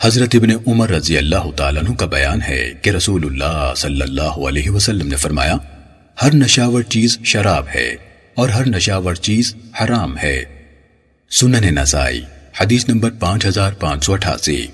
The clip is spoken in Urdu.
حضرت ابن عمر رضی اللہ تعالیٰ عنہ کا بیان ہے کہ رسول اللہ صلی اللہ علیہ وسلم نے فرمایا، ہر نشاور چیز شراب ہے اور ہر نشاور چیز حرام ہے۔ سنن نسائی، حدیث نمبر پانچ ہزار پانچ سو اٹھاسی۔